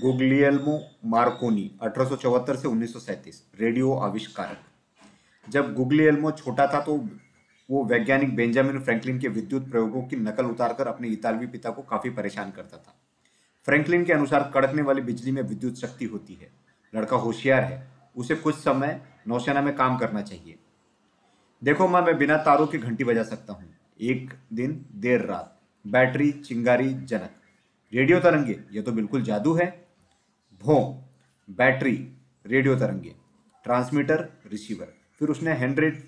Guglielmo Markovnikov 1874 से 1937 radio आविष्कारक। जब गुग्लियल्मो छोटा था तो वो वैज्ञानिक बेंजामिन फ्रैंकलिन के विद्युत प्रयोगों की नकल उतारकर अपने इतालवी पिता को काफ़ी परेशान करता था। फ्रैंकलिन के अनुसार कड़कने वाली बिजली में विद्युत शक्ति होती है। लड़का होशियार है। उसे कुछ समय नौसेना में काम करना चाहिए। देखो माँ, मैं बिना तारों की घंटी बजा सकता हूँ। एक दिन देर रात, बैटरी चिंगारी जनक। रेडियो तरंगे, ये तो बिल्कुल जादू है। भो बैटरी रेडियो तरंगे ट्रांसमीटर रिसीवर फिर उसने हंड्रेड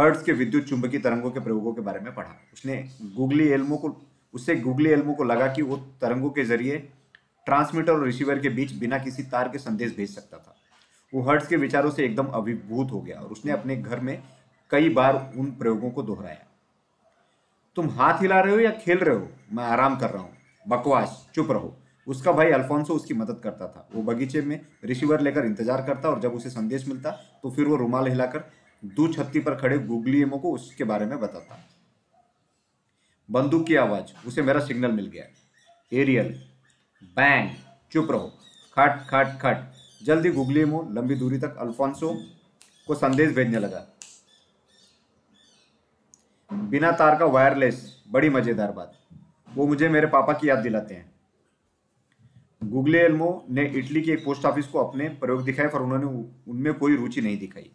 हर्ट्स के विद्युत चुंबकीय तरंगों के प्रयोगों के बारे में पढ़ा। उसने गूगली एल्मो को, उससे गूगली एल्मो को लगा कि वो तरंगों के ज़रिए ट्रांसमीटर और रिसीवर के बीच बिना किसी तार के संदेश भेज सकता था। वो हर्ट्स के विचारों से एकदम अभिभूत हो गया और उसने अपने घर में कई बार उन प्रयोगों को दोहराया। तुम हाथ हिला रहे हो या खेल रहे हो? मैं आराम कर रहा हूँ। बकवास, चुप रहो। उसका भाई अल्फोंसो उसकी मदद करता था। वो बगीचे में रिसीवर लेकर इंतज़ार करता और जब उसे संदेश मिलता तो फिर वो रुमाल हिलाकर दू छत्ती पर खड़े गुगलियमो को उसके बारे में बताता। बंदूक की आवाज़, उसे मेरा सिग्नल मिल गया। एरियल बैंग चुप रहो। खट खट खट। जल्दी गुगलियमो लंबी दूरी तक अल्फोंसो को संदेश भेजने लगा। बिना तार का वायरलेस बड़ी मज़ेदार बात। वो मुझे मेरे पापा की याद दिलाते हैं। गुगले एल्मो ने इटली के एक पोस्ट ऑफ़िस को अपने प्रयोग दिखाए पर उन्होंने उनमें कोई रुचि नहीं दिखाई।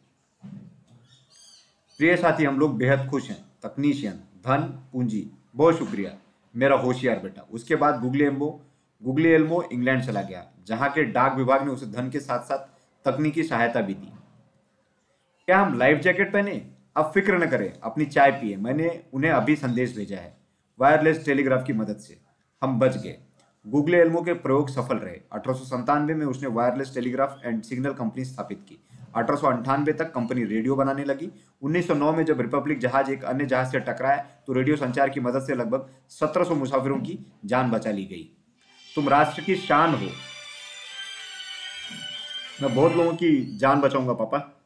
प्रिय साथी, हम लोग बेहद खुश हैं। तकनीशियन, धन, पूंजी, बहुत शुक्रिया। मेरा होशियार बेटा। उसके बाद गुगले एम्बो गुगले एल्मो इंग्लैंड चला गया, जहाँ के डाक विभाग ने उसे धन के साथ साथ तकनीकी सहायता भी दी। क्या हम लाइफ जैकेट पहने? अब फ़िक्र न करें, अपनी चाय पिए। मैंने उन्हें अभी संदेश भेजा है, वायरलेस टेलीग्राफ की मदद से। हम बच गए। गूगले एल्मो के प्रयोग सफल रहे। अठारह में उसने wireless telegraph and signal company स्थापित की। अठारह तक कंपनी रेडियो बनाने लगी। 1909 में जब रिपब्लिक जहाज़ एक अन्य जहाज़ से टकराया तो रेडियो संचार की मदद से लगभग 1700 मुसाफिरों की जान बचा ली गई। तुम राष्ट्र की शान हो। मैं बहुत लोगों की जान बचाऊँगा, पापा।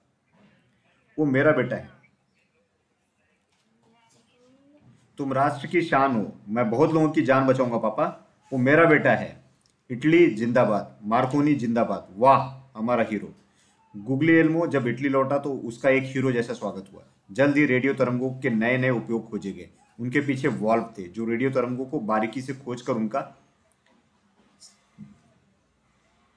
वो मेरा बेटा है। तुम राष्ट्र की शान हो। मैं बहुत लोगों की जान बचाऊँगा, पापा। वो मेरा बेटा है। इटली जिंदाबाद, मार्कोनी जिंदाबाद। वाह, हमारा हीरो गुगली एल्मो जब इटली लौटा तो उसका एक हीरो जैसा स्वागत हुआ। जल्द ही रेडियो तरंगों के नए नए उपयोग खोजे गए। उनके पीछे वॉल्व थे, जो रेडियो तरंगों को बारीकी से खोज कर उनका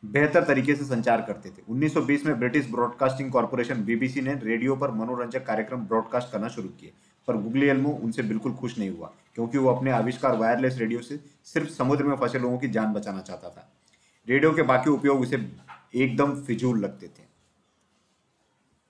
बेहतर तरीके से संचार करते थे। 1920 में ब्रिटिश ब्रॉडकास्टिंग कॉरपोरेशन बीबीसी ने रेडियो पर मनोरंजक कार्यक्रम ब्रॉडकास्ट करना शुरू किए। पर गुगली एल्मो उनसे बिल्कुल खुश नहीं हुआ, क्योंकि वो अपने आविष्कार वायरलेस रेडियो से सिर्फ़ समुद्र में फंसे लोगों की जान बचाना चाहता था। रेडियो के बाकी उपयोग उसे एकदम फिजूल लगते थे।